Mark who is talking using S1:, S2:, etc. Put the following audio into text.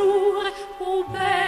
S1: jour, au bel